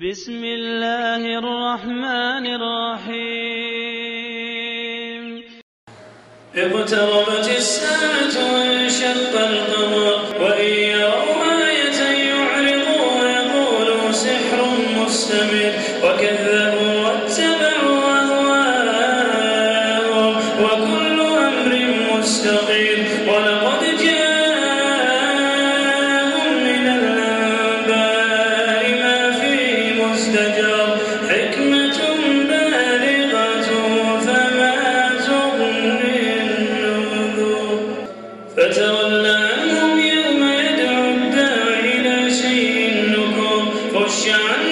بسم الله الرحمن الرحيم. اقتربت الساعة وانشق القمر. ocean.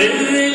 الرجال